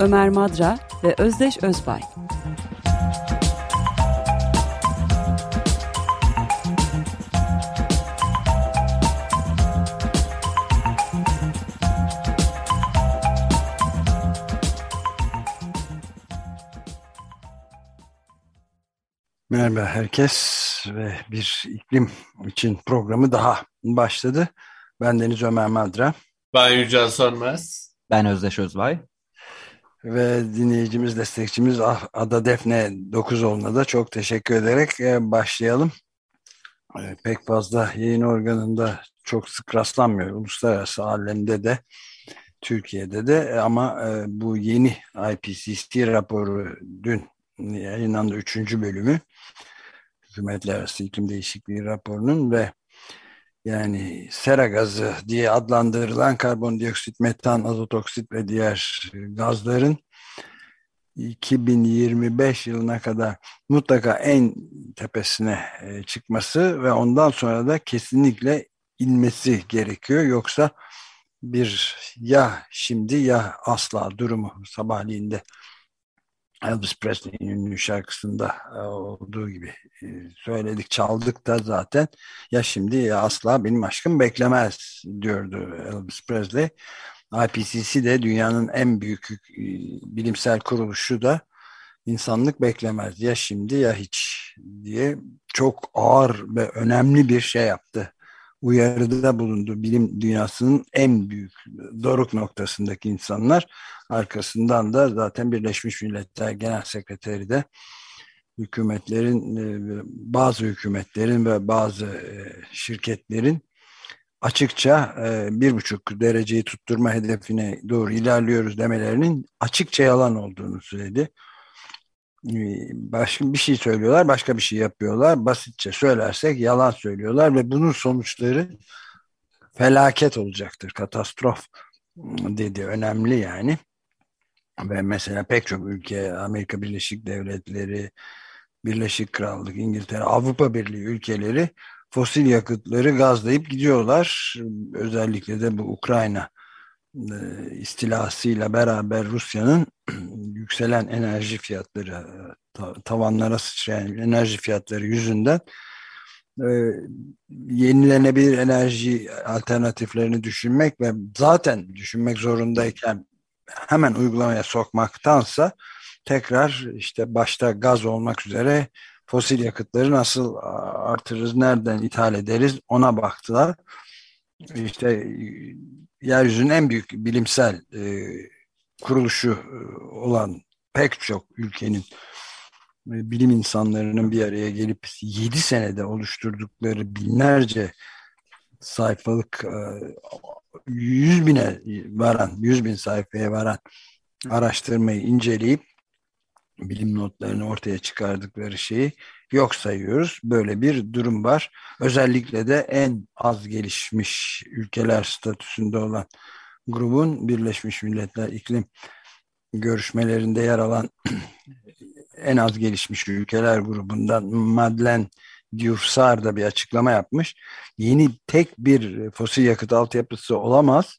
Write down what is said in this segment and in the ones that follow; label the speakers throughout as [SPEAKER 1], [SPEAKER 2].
[SPEAKER 1] Ömer Madra ve Özdeş Özbay.
[SPEAKER 2] Merhaba herkes ve bir iklim için programı daha başladı. Ben Deniz Ömer Madra.
[SPEAKER 3] Ben Yücel Sönmez.
[SPEAKER 4] Ben Özdeş Özbay.
[SPEAKER 2] Ve dinleyicimiz, destekçimiz Ada Defne Dokuzoğlu'na da çok teşekkür ederek e, başlayalım. E, pek fazla yayın organında çok sık rastlanmıyor. Uluslararası alemde de Türkiye'de de e, ama bu yeni IPCC raporu dün yayınlandı üçüncü bölümü hükümetler arası iklim değişikliği raporunun ve yani sera gazı diye adlandırılan karbondioksit, metan, azot oksit ve diğer gazların 2025 yılına kadar mutlaka en tepesine e, çıkması ve ondan sonra da kesinlikle inmesi gerekiyor. Yoksa bir ya şimdi ya asla durumu sabahleyin de Elvis Presley'in ünlü şarkısında e, olduğu gibi e, söyledik, çaldık da zaten. Ya şimdi ya asla benim aşkım beklemez diyordu Elvis Presley. IPCC de dünyanın en büyük e, bilimsel kuruluşu da insanlık beklemez. Ya şimdi ya hiç diye çok ağır ve önemli bir şey yaptı uyarıda bulundu bilim dünyasının en büyük doruk noktasındaki insanlar. Arkasından da zaten Birleşmiş Milletler Genel Sekreteri de hükümetlerin e, bazı hükümetlerin ve bazı e, şirketlerin açıkça e, bir buçuk dereceyi tutturma hedefine doğru ilerliyoruz demelerinin açıkça yalan olduğunu söyledi. Ee, başka bir şey söylüyorlar, başka bir şey yapıyorlar. Basitçe söylersek yalan söylüyorlar ve bunun sonuçları felaket olacaktır, katastrof dedi. Önemli yani. Ve mesela pek çok ülke, Amerika Birleşik Devletleri, Birleşik Krallık, İngiltere, Avrupa Birliği ülkeleri fosil yakıtları gazlayıp gidiyorlar. Özellikle de bu Ukrayna e, istilasıyla beraber Rusya'nın yükselen enerji fiyatları tavanlara sıçrayan enerji fiyatları yüzünden e, yenilenebilir enerji alternatiflerini düşünmek ve zaten düşünmek zorundayken hemen uygulamaya sokmaktansa tekrar işte başta gaz olmak üzere fosil yakıtları nasıl artırırız, nereden ithal ederiz ona baktılar. İşte yeryüzünün en büyük bilimsel e, kuruluşu e, olan pek çok ülkenin e, bilim insanlarının bir araya gelip 7 senede oluşturdukları binlerce sayfalık e, 100 bine varan 100 bin sayfaya varan araştırmayı inceleyip bilim notlarını ortaya çıkardıkları şeyi yok sayıyoruz. Böyle bir durum var. Özellikle de en az gelişmiş ülkeler statüsünde olan grubun Birleşmiş Milletler iklim görüşmelerinde yer alan en az gelişmiş ülkeler grubundan Madeleine Dioufsar da bir açıklama yapmış. Yeni tek bir fosil yakıt altyapısı olamaz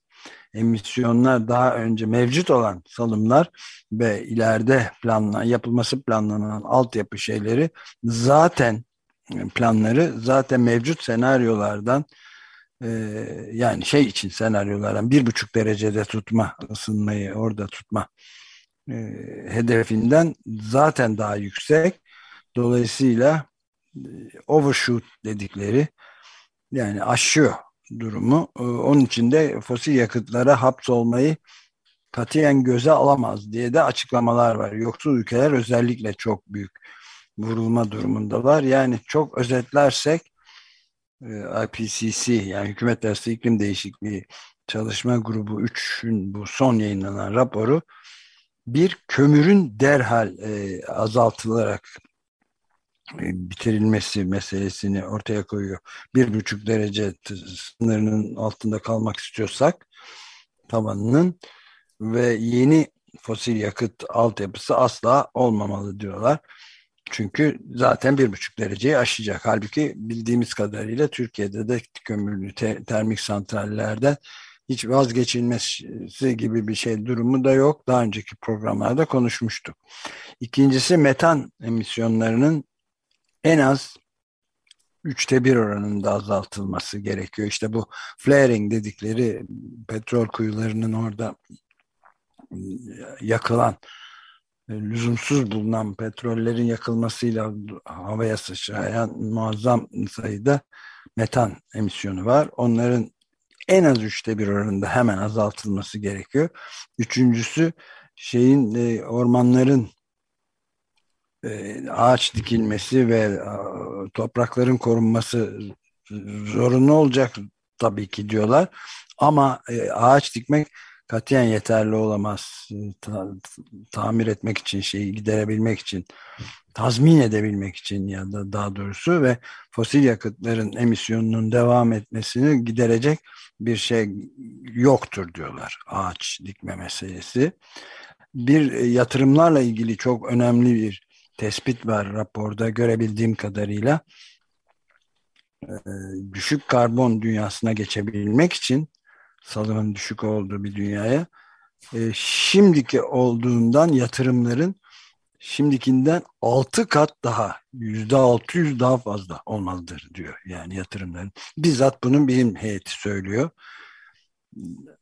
[SPEAKER 2] emisyonlar daha önce mevcut olan salımlar ve ileride planlanan, yapılması planlanan altyapı şeyleri zaten planları zaten mevcut senaryolardan e, yani şey için senaryolardan bir buçuk derecede tutma ısınmayı orada tutma e, hedefinden zaten daha yüksek. Dolayısıyla e, overshoot dedikleri yani aşıyor durumu. Ee, onun için de fosil yakıtlara hapsolmayı katiyen göze alamaz diye de açıklamalar var. Yoksul ülkeler özellikle çok büyük vurulma durumundalar. Yani çok özetlersek IPCC yani Hükümetler Arası İklim Değişikliği Çalışma Grubu 3'ün bu son yayınlanan raporu bir kömürün derhal e, azaltılarak e, bitirilmesi meselesini ortaya koyuyor. Bir buçuk derece sınırının altında kalmak istiyorsak tavanının ve yeni fosil yakıt altyapısı asla olmamalı diyorlar. Çünkü zaten bir buçuk dereceyi aşacak. Halbuki bildiğimiz kadarıyla Türkiye'de de kömürlü te termik santrallerden hiç vazgeçilmesi gibi bir şey durumu da yok. Daha önceki programlarda konuşmuştuk. İkincisi metan emisyonlarının en az üçte bir oranında azaltılması gerekiyor. İşte bu flaring dedikleri petrol kuyularının orada yakılan lüzumsuz bulunan petrollerin yakılmasıyla havaya sıçrayan muazzam sayıda metan emisyonu var. Onların en az üçte bir oranında hemen azaltılması gerekiyor. Üçüncüsü şeyin e, ormanların e, ağaç dikilmesi ve e, toprakların korunması zorunlu olacak tabii ki diyorlar. Ama e, ağaç dikmek katiyen yeterli olamaz. Ta, tamir etmek için, şeyi giderebilmek için, tazmin edebilmek için ya da daha doğrusu ve fosil yakıtların emisyonunun devam etmesini giderecek bir şey yoktur diyorlar ağaç dikme meselesi. Bir yatırımlarla ilgili çok önemli bir tespit var raporda görebildiğim kadarıyla. Düşük karbon dünyasına geçebilmek için salımın düşük olduğu bir dünyaya e, şimdiki olduğundan yatırımların şimdikinden 6 kat daha yüzde 600 daha fazla olmalıdır diyor yani yatırımların. Bizzat bunun bilim heyeti söylüyor.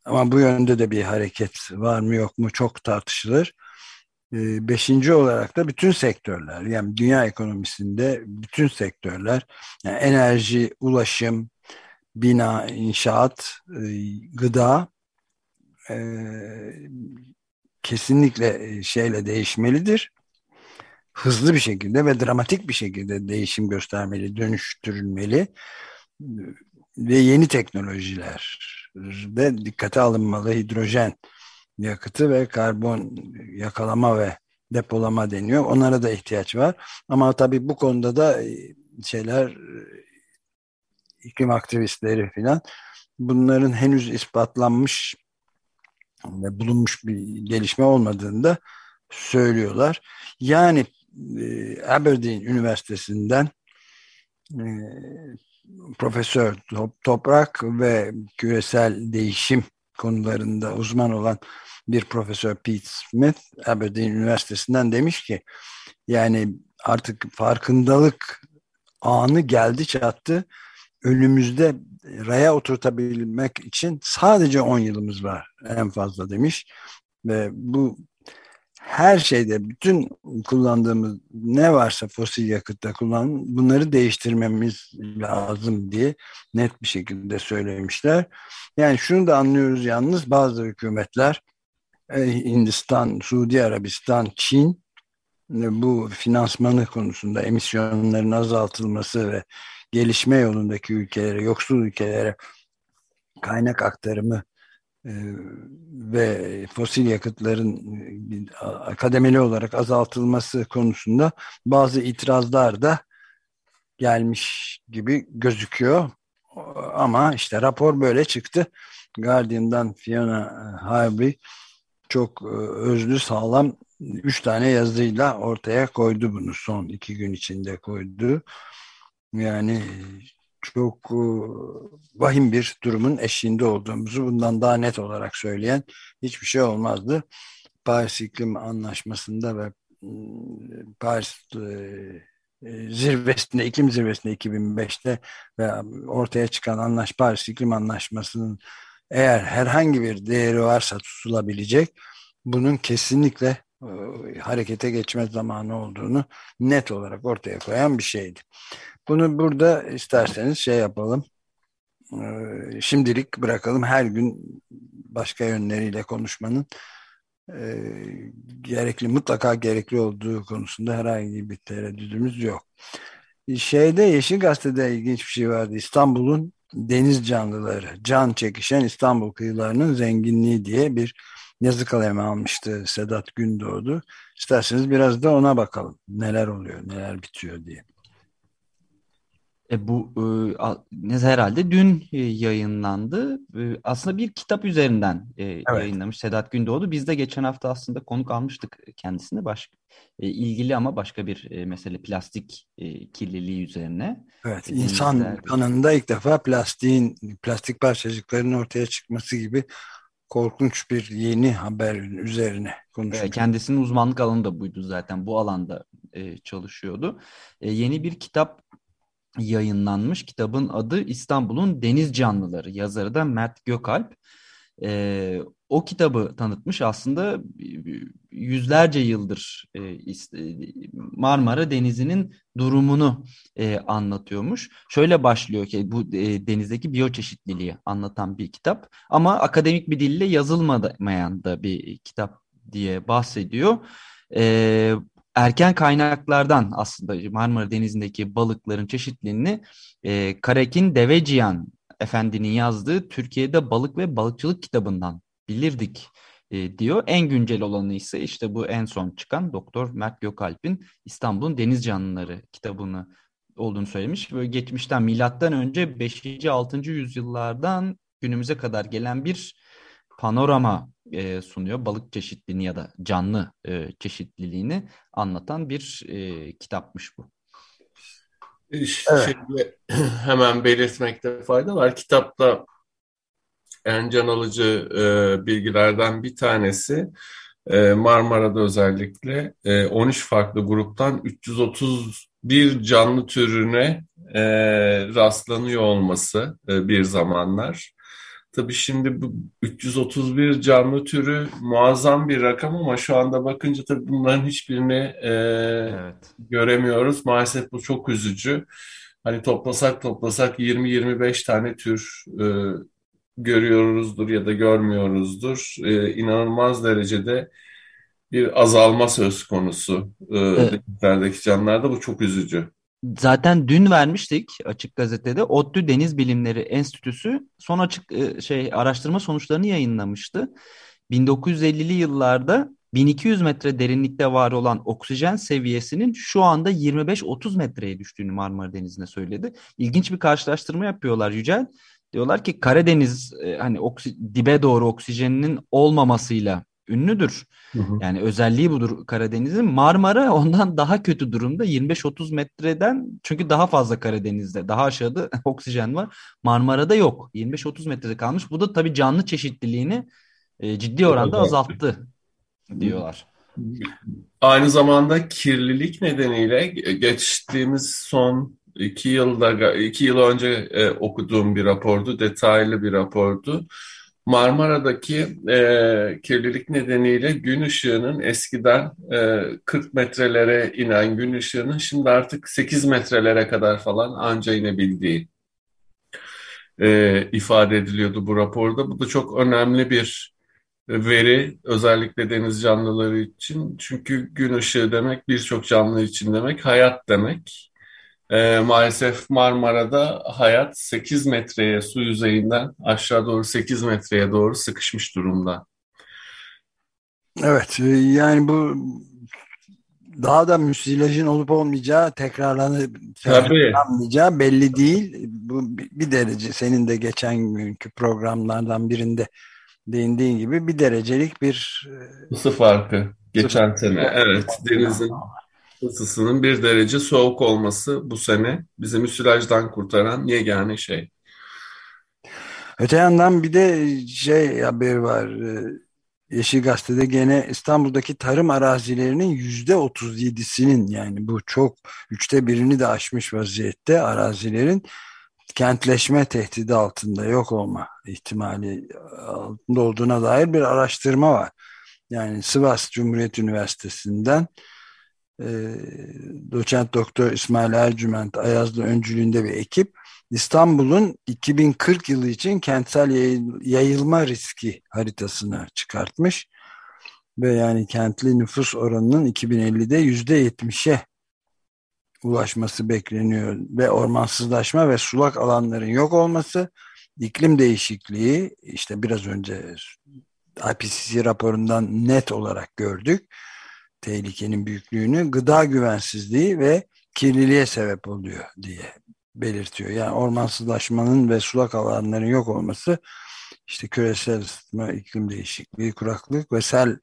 [SPEAKER 2] Ama bu yönde de bir hareket var mı yok mu çok tartışılır. E, beşinci olarak da bütün sektörler yani dünya ekonomisinde bütün sektörler yani enerji, ulaşım, bina, inşaat, e, gıda e, kesinlikle şeyle değişmelidir. Hızlı bir şekilde ve dramatik bir şekilde değişim göstermeli, dönüştürülmeli ve yeni teknolojiler de dikkate alınmalı. Hidrojen yakıtı ve karbon yakalama ve depolama deniyor. Onlara da ihtiyaç var. Ama tabii bu konuda da şeyler iklim aktivistleri filan bunların henüz ispatlanmış ve bulunmuş bir gelişme olmadığını da söylüyorlar. Yani e, Aberdeen Üniversitesi'nden e, Profesör Toprak ve küresel değişim konularında uzman olan bir profesör Pete Smith Aberdeen Üniversitesi'nden demiş ki yani artık farkındalık anı geldi çattı önümüzde raya oturtabilmek için sadece 10 yılımız var en fazla demiş. Ve bu her şeyde bütün kullandığımız ne varsa fosil yakıtta kullan bunları değiştirmemiz lazım diye net bir şekilde söylemişler. Yani şunu da anlıyoruz yalnız bazı hükümetler e, Hindistan, Suudi Arabistan, Çin e, bu finansmanı konusunda emisyonların azaltılması ve gelişme yolundaki ülkelere, yoksul ülkelere kaynak aktarımı e, ve fosil yakıtların e, kademeli olarak azaltılması konusunda bazı itirazlar da gelmiş gibi gözüküyor. Ama işte rapor böyle çıktı. Guardian'dan Fiona Harvey çok e, özlü sağlam üç tane yazıyla ortaya koydu bunu son iki gün içinde koydu. Yani çok e, vahim bir durumun eşiğinde olduğumuzu bundan daha net olarak söyleyen hiçbir şey olmazdı. Paris İklim Anlaşması'nda ve Paris e, e, zirvesinde, iklim zirvesinde 2005'te ve ortaya çıkan anlaş Paris İklim Anlaşması'nın eğer herhangi bir değeri varsa tutulabilecek bunun kesinlikle harekete geçme zamanı olduğunu net olarak ortaya koyan bir şeydi. Bunu burada isterseniz şey yapalım. Ee, şimdilik bırakalım. Her gün başka yönleriyle konuşmanın e, gerekli, mutlaka gerekli olduğu konusunda herhangi bir tereddüdümüz yok. Şeyde Yeşil Gazete'de ilginç bir şey vardı. İstanbul'un deniz canlıları, can çekişen İstanbul kıyılarının zenginliği diye bir yazı kalemi almıştı Sedat Gündoğdu. İsterseniz biraz da ona bakalım. Neler oluyor, neler bitiyor diye.
[SPEAKER 4] E, bu e, herhalde dün e, yayınlandı. E, aslında bir kitap üzerinden e, evet. yayınlamış Sedat Gündoğdu. Biz de geçen hafta aslında konuk almıştık kendisine. Baş, e, ilgili ama başka bir e, mesele plastik e, kirliliği üzerine.
[SPEAKER 2] Evet, insan kanında ilk defa plastiğin, plastik parçacıkların ortaya çıkması gibi korkunç bir yeni haber üzerine konuşuyor.
[SPEAKER 4] Kendisinin uzmanlık alanı da buydu zaten. Bu alanda e, çalışıyordu. E, yeni bir kitap yayınlanmış. Kitabın adı İstanbul'un Deniz Canlıları. Yazarı da Mert Gökalp. E, o kitabı tanıtmış aslında yüzlerce yıldır e, Marmara Denizi'nin durumunu e, anlatıyormuş. Şöyle başlıyor ki bu e, denizdeki biyoçeşitliliği anlatan bir kitap ama akademik bir dille yazılmayan da bir kitap diye bahsediyor. E, erken kaynaklardan aslında Marmara Denizi'ndeki balıkların çeşitliliğini e, Karakin Deveciyan Efendi'nin yazdığı Türkiye'de Balık ve Balıkçılık kitabından bilirdik e, diyor. En güncel olanı ise işte bu en son çıkan Doktor Mert Gökalp'in İstanbul'un Deniz Canlıları kitabını olduğunu söylemiş. Böyle geçmişten milattan önce 5. 6. yüzyıllardan günümüze kadar gelen bir panorama e, sunuyor. Balık çeşitliliğini ya da canlı e, çeşitliliğini anlatan bir e, kitapmış bu.
[SPEAKER 3] Evet. Şimdi hemen belirtmekte fayda var. Kitapta en can alıcı e, bilgilerden bir tanesi e, Marmara'da özellikle e, 13 farklı gruptan 331 canlı türüne e, rastlanıyor olması e, bir zamanlar. Tabii şimdi bu 331 canlı türü muazzam bir rakam ama şu anda bakınca tabii bunların hiçbirini e, evet. göremiyoruz. Maalesef bu çok üzücü. Hani toplasak toplasak 20-25 tane tür e, görüyoruzdur ya da görmüyoruzdur. E, inanılmaz derecede bir azalma söz konusu e, evet. denizlerdeki canlılarda. Bu çok üzücü.
[SPEAKER 4] Zaten dün vermiştik açık gazetede ODTÜ Deniz Bilimleri Enstitüsü son açık e, şey araştırma sonuçlarını yayınlamıştı. 1950'li yıllarda 1200 metre derinlikte var olan oksijen seviyesinin şu anda 25-30 metreye düştüğünü Marmara Denizi'ne söyledi. İlginç bir karşılaştırma yapıyorlar Yücel. Diyorlar ki Karadeniz e, hani oksi, dibe doğru oksijeninin olmamasıyla ünlüdür. Hı hı. Yani özelliği budur Karadeniz'in. Marmara ondan daha kötü durumda 25-30 metreden çünkü daha fazla Karadeniz'de daha aşağıda oksijen var. Marmara'da yok. 25-30 metrede kalmış. Bu da tabii canlı çeşitliliğini e, ciddi oranda azalttı diyorlar.
[SPEAKER 3] Aynı zamanda kirlilik nedeniyle geçtiğimiz son iki yılda iki yıl önce e, okuduğum bir rapordu, detaylı bir rapordu. Marmara'daki e, kirlilik nedeniyle gün ışığının eskiden e, 40 metrelere inen gün ışığının şimdi artık 8 metrelere kadar falan anca inebildiği e, ifade ediliyordu bu raporda. Bu da çok önemli bir veri özellikle deniz canlıları için. Çünkü gün ışığı demek birçok canlı için demek hayat demek. E, maalesef Marmara'da hayat 8 metreye su yüzeyinden aşağı doğru 8 metreye doğru sıkışmış durumda.
[SPEAKER 2] Evet e, yani bu daha da müsilajın olup olmayacağı tekrarlanıp tekrarlanmayacağı belli değil. Bu bir derece senin de geçen günkü programlardan birinde değindiğin gibi bir derecelik bir
[SPEAKER 3] ısı farkı geçen sene. Evet denizin ısısının bir derece soğuk olması bu sene bizi müsilajdan kurtaran yegane şey.
[SPEAKER 2] Öte yandan bir de şey haber var. E, Yeşil Gazete'de gene İstanbul'daki tarım arazilerinin yüzde otuz yedisinin yani bu çok üçte birini de aşmış vaziyette arazilerin kentleşme tehdidi altında yok olma ihtimali altında olduğuna dair bir araştırma var. Yani Sivas Cumhuriyet Üniversitesi'nden e, doçent doktor İsmail Ercüment Ayazlı öncülüğünde bir ekip. İstanbul'un 2040 yılı için kentsel yayılma riski haritasını çıkartmış. Ve yani kentli nüfus oranının 2050'de %70'e ulaşması bekleniyor. Ve ormansızlaşma ve sulak alanların yok olması, iklim değişikliği işte biraz önce IPCC raporundan net olarak gördük. Tehlikenin büyüklüğünü gıda güvensizliği ve kirliliğe sebep oluyor diye belirtiyor. Yani ormansızlaşmanın ve sulak alanların yok olması işte küresel ısıtma, iklim değişikliği, kuraklık ve sel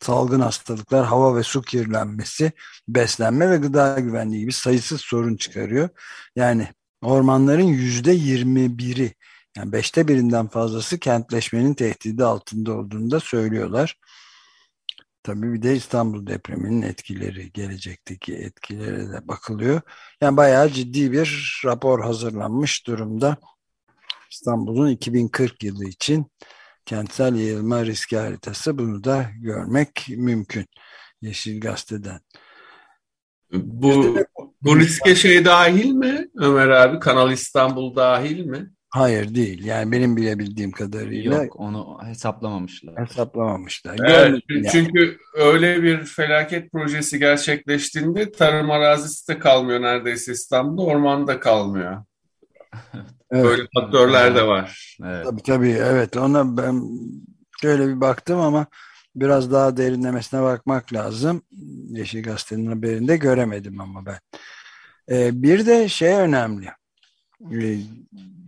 [SPEAKER 2] salgın hastalıklar, hava ve su kirlenmesi, beslenme ve gıda güvenliği gibi sayısız sorun çıkarıyor. Yani ormanların yüzde yirmi biri, yani beşte birinden fazlası kentleşmenin tehdidi altında olduğunu da söylüyorlar. Tabii bir de İstanbul depreminin etkileri, gelecekteki etkilere de bakılıyor. Yani bayağı ciddi bir rapor hazırlanmış durumda. İstanbul'un 2040 yılı için kentsel yayılma riski haritası bunu da görmek mümkün. Yeşil Gazete'den.
[SPEAKER 3] Bu, bu riske şey dahil mi Ömer abi? Kanal İstanbul dahil mi?
[SPEAKER 2] Hayır değil. Yani benim bilebildiğim kadarıyla.
[SPEAKER 4] Yok onu hesaplamamışlar.
[SPEAKER 2] Hesaplamamışlar.
[SPEAKER 3] Evet, çünkü öyle bir felaket projesi gerçekleştiğinde tarım arazisi de kalmıyor neredeyse İstanbul'da. Ormanda kalmıyor. Evet. Böyle faktörler de var.
[SPEAKER 2] Evet. Tabii tabii evet ona ben şöyle bir baktım ama biraz daha derinlemesine bakmak lazım. Yeşil Gazete'nin haberinde göremedim ama ben. Ee, bir de şey önemli. Ee,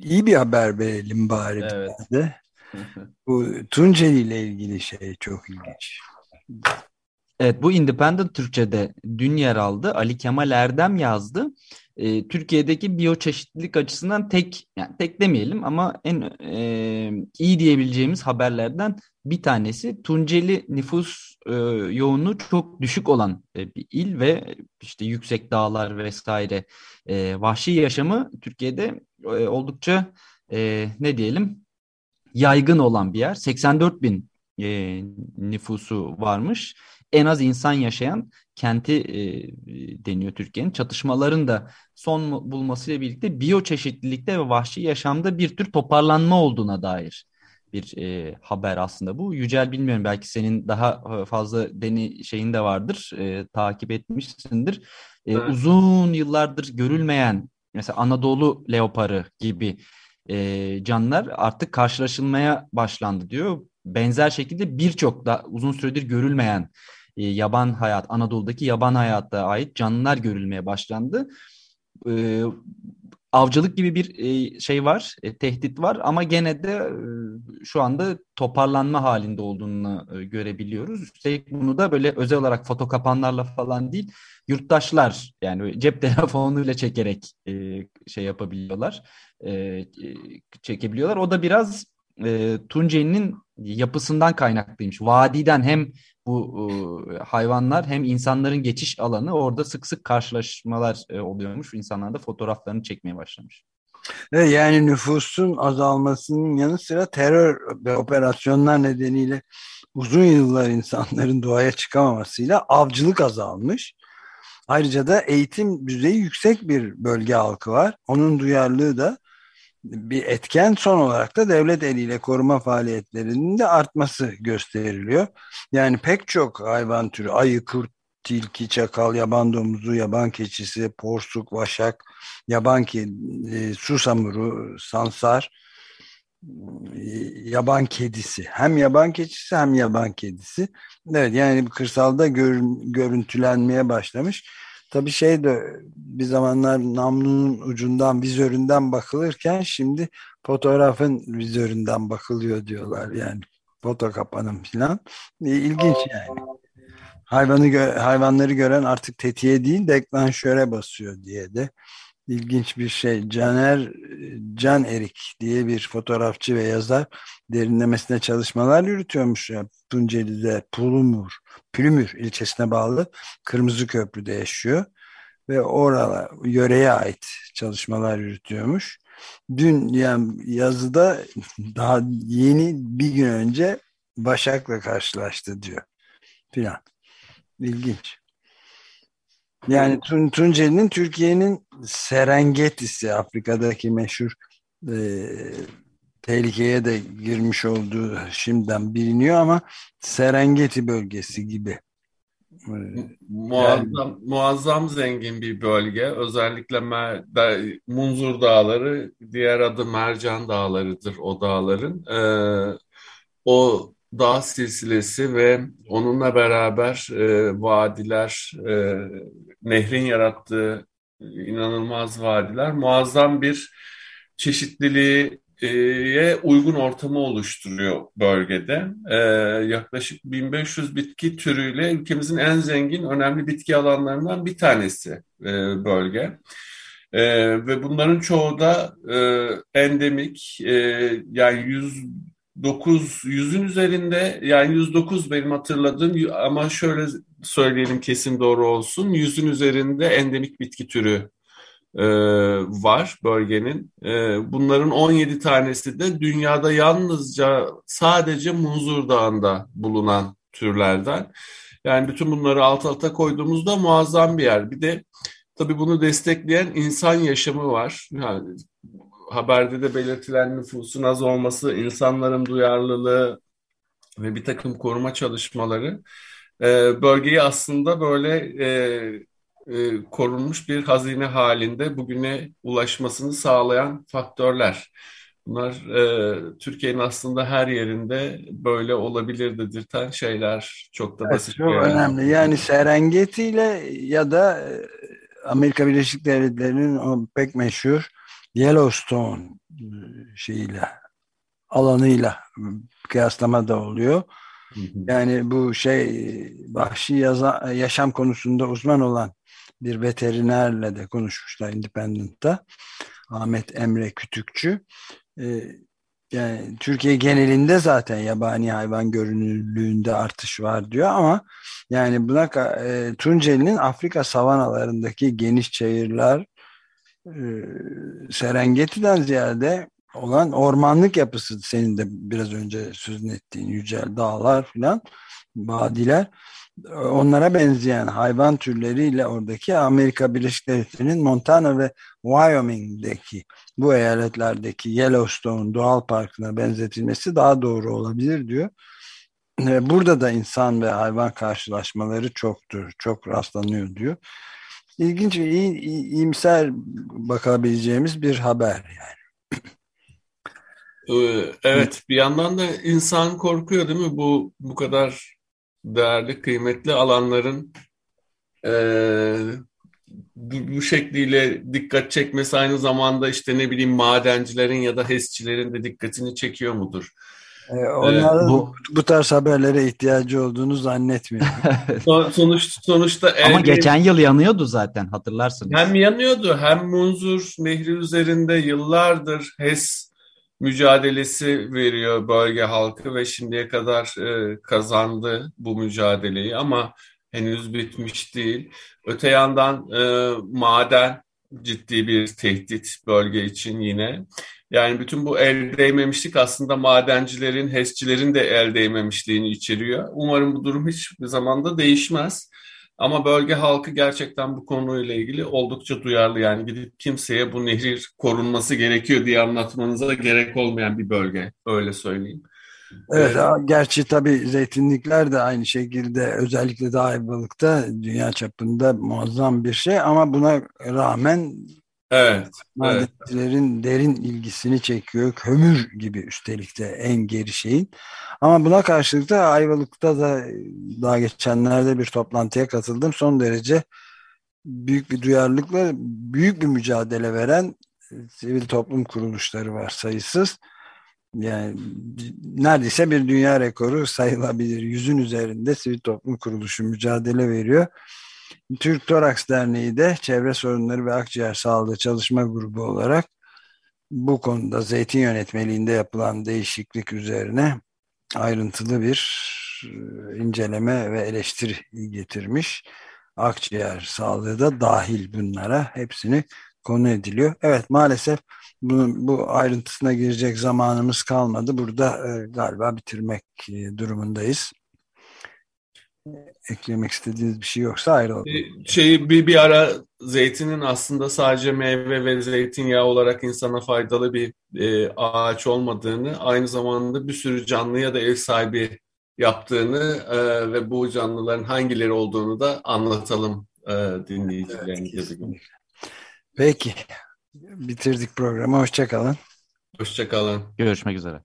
[SPEAKER 2] iyi bir haber verelim bari evet. de. Bu Tunceli ile ilgili şey çok ilginç.
[SPEAKER 4] Evet bu Independent Türkçe'de dün yer aldı. Ali Kemal Erdem yazdı e, Türkiye'deki biyoçeşitlilik açısından tek yani tek demeyelim ama en e, iyi diyebileceğimiz haberlerden bir tanesi Tunceli nüfus e, yoğunluğu çok düşük olan e, bir il ve işte yüksek dağlar vesaire e, vahşi yaşamı Türkiye'de e, oldukça e, ne diyelim yaygın olan bir yer. 84 bin e, nüfusu varmış. En az insan yaşayan kenti e, deniyor Türkiye'nin. Çatışmaların da son bulmasıyla birlikte biyoçeşitlilikte ve vahşi yaşamda bir tür toparlanma olduğuna dair bir e, haber aslında bu. Yücel bilmiyorum belki senin daha e, fazla deni şeyin de vardır. E, takip etmişsindir. E, evet. Uzun yıllardır görülmeyen mesela Anadolu leoparı gibi e, canlılar artık karşılaşılmaya başlandı diyor. Benzer şekilde birçok da uzun süredir görülmeyen e, yaban hayat, Anadolu'daki yaban hayata ait canlılar görülmeye başlandı. E, avcılık gibi bir e, şey var, e, tehdit var ama gene de e, şu anda toparlanma halinde olduğunu görebiliyoruz. Üstelik bunu da böyle özel olarak foto kapanlarla falan değil, yurttaşlar yani cep telefonuyla çekerek şey yapabiliyorlar, çekebiliyorlar. O da biraz Tunceli'nin yapısından kaynaklıymış. Vadiden hem bu e, hayvanlar hem insanların geçiş alanı orada sık sık karşılaşmalar e, oluyormuş. İnsanlar da fotoğraflarını çekmeye başlamış.
[SPEAKER 2] Yani nüfusun azalmasının yanı sıra terör ve operasyonlar nedeniyle uzun yıllar insanların doğaya çıkamamasıyla avcılık azalmış. Ayrıca da eğitim düzeyi yüksek bir bölge halkı var. Onun duyarlılığı da bir etken son olarak da devlet eliyle koruma faaliyetlerinin de artması gösteriliyor. Yani pek çok hayvan türü ayı, kurt, tilki, çakal, yaban domuzu, yaban keçisi, porsuk, vaşak, yaban kedi, e, susamuru, sansar, e, yaban kedisi. Hem yaban keçisi hem yaban kedisi. Evet yani kırsalda görün, görüntülenmeye başlamış. Tabii şey de bir zamanlar namlunun ucundan vizöründen bakılırken şimdi fotoğrafın vizöründen bakılıyor diyorlar yani foto kapanım falan. İlginç yani. Hayvanı hayvanları gören artık tetiğe değil deklanşöre basıyor diye de ilginç bir şey. Caner Can Erik diye bir fotoğrafçı ve yazar derinlemesine çalışmalar yürütüyormuş ya Tunceli'de Pulumur, Pülümür ilçesine bağlı Kırmızı Köprü'de yaşıyor ve orada yöreye ait çalışmalar yürütüyormuş. Dün yani yazıda daha yeni bir gün önce Başak'la karşılaştı diyor filan. İlginç. Yani Tun Tunceli'nin Türkiye'nin Serengeti'si Afrika'daki meşhur e, tehlikeye de girmiş olduğu şimdiden biliniyor ama Serengeti bölgesi gibi.
[SPEAKER 3] Muazzam, yani, muazzam zengin bir bölge. Özellikle Mer Munzur Dağları, diğer adı Mercan Dağları'dır o dağların. Ee, o dağ silsilesi ve onunla beraber e, vadiler, e, nehrin yarattığı inanılmaz vadiler muazzam bir çeşitliliğe uygun ortamı oluşturuyor bölgede. Ee, yaklaşık 1500 bitki türüyle ülkemizin en zengin, önemli bitki alanlarından bir tanesi e, bölge. E, ve bunların çoğu da e, endemik, e, yani 109, 100'ün üzerinde, yani 109 benim hatırladığım ama şöyle söyleyelim kesin doğru olsun, 100'ün üzerinde endemik bitki türü e, var bölgenin. E, bunların 17 tanesi de dünyada yalnızca sadece Munzur Dağı'nda bulunan türlerden. Yani bütün bunları alt alta koyduğumuzda muazzam bir yer. Bir de tabii bunu destekleyen insan yaşamı var. Yani haberde de belirtilen nüfusun az olması, insanların duyarlılığı ve bir takım koruma çalışmaları e, bölgeyi aslında böyle e, e, korunmuş bir hazine halinde bugüne ulaşmasını sağlayan faktörler. Bunlar e, Türkiye'nin aslında her yerinde böyle olabilir dedirten şeyler. Çok da basit.
[SPEAKER 2] Evet, çok önemli. Yani Serengeti ile ya da e, Amerika Birleşik Devletleri'nin o pek meşhur Yellowstone e, şeyiyle alanıyla kıyaslama da oluyor. Yani bu şey vahşi yaza, yaşam konusunda uzman olan bir veterinerle de konuşmuşlar Independent'ta. Ahmet Emre Kütükçü. Ee, yani Türkiye genelinde zaten yabani hayvan görünürlüğünde artış var diyor ama yani buna e, Tunceli'nin Afrika savanalarındaki geniş çayırlar e, Serengeti'den ziyade olan ormanlık yapısı senin de biraz önce sözünü ettiğin yücel dağlar filan vadiler onlara benzeyen hayvan türleriyle oradaki Amerika Birleşik Devletleri'nin Montana ve Wyoming'deki bu eyaletlerdeki Yellowstone Doğal Parkı'na benzetilmesi daha doğru olabilir diyor. Burada da insan ve hayvan karşılaşmaları çoktur, çok rastlanıyor diyor. İlginç ve iyi, iyimser bakabileceğimiz bir haber yani.
[SPEAKER 3] Ee, evet, bir yandan da insan korkuyor değil mi? Bu bu kadar değerli, kıymetli alanların e, bu, bu şekliyle dikkat çekmesi aynı zamanda işte ne bileyim madencilerin ya da HES'çilerin de dikkatini çekiyor mudur?
[SPEAKER 2] Ee, onların ee, bu, bu tarz haberlere ihtiyacı olduğunu zannetmiyorum.
[SPEAKER 3] Sonuç, sonuçta
[SPEAKER 4] Ama elde... geçen yıl yanıyordu zaten hatırlarsınız.
[SPEAKER 3] Hem yanıyordu hem Munzur Nehri üzerinde yıllardır HES mücadelesi veriyor bölge halkı ve şimdiye kadar e, kazandı bu mücadeleyi ama henüz bitmiş değil. Öte yandan e, maden ciddi bir tehdit bölge için yine. Yani bütün bu el değmemişlik aslında madencilerin, HES'çilerin de el değmemişliğini içeriyor. Umarım bu durum hiçbir zamanda değişmez. Ama bölge halkı gerçekten bu konuyla ilgili oldukça duyarlı. Yani gidip kimseye bu nehir korunması gerekiyor diye anlatmanıza gerek olmayan bir bölge. Öyle söyleyeyim.
[SPEAKER 2] Evet, evet. gerçi tabii zeytinlikler de aynı şekilde özellikle de Ayvalık'ta dünya çapında muazzam bir şey ama buna rağmen
[SPEAKER 3] Evet.
[SPEAKER 2] Madencilerin evet. derin ilgisini çekiyor. Kömür gibi üstelik de en geri şeyin. Ama buna karşılık da Ayvalık'ta da daha geçenlerde bir toplantıya katıldım. Son derece büyük bir duyarlılıkla büyük bir mücadele veren sivil toplum kuruluşları var sayısız. Yani neredeyse bir dünya rekoru sayılabilir. Yüzün üzerinde sivil toplum kuruluşu mücadele veriyor. Türk Toraks Derneği de Çevre Sorunları ve Akciğer Sağlığı Çalışma Grubu olarak bu konuda zeytin yönetmeliğinde yapılan değişiklik üzerine ayrıntılı bir e, inceleme ve eleştiri getirmiş. Akciğer sağlığı da dahil bunlara hepsini konu ediliyor. Evet maalesef bu, bu ayrıntısına girecek zamanımız kalmadı. Burada e, galiba bitirmek e, durumundayız eklemek istediğiniz bir şey yoksa ayrılalım.
[SPEAKER 3] Şey, bir, bir ara zeytinin aslında sadece meyve ve zeytinyağı olarak insana faydalı bir e, ağaç olmadığını, aynı zamanda bir sürü canlıya da ev sahibi yaptığını e, ve bu canlıların hangileri olduğunu da anlatalım e, dinleyicilerimize. Evet,
[SPEAKER 2] Peki, bitirdik programı. Hoşçakalın.
[SPEAKER 3] Hoşçakalın.
[SPEAKER 4] Görüşmek üzere.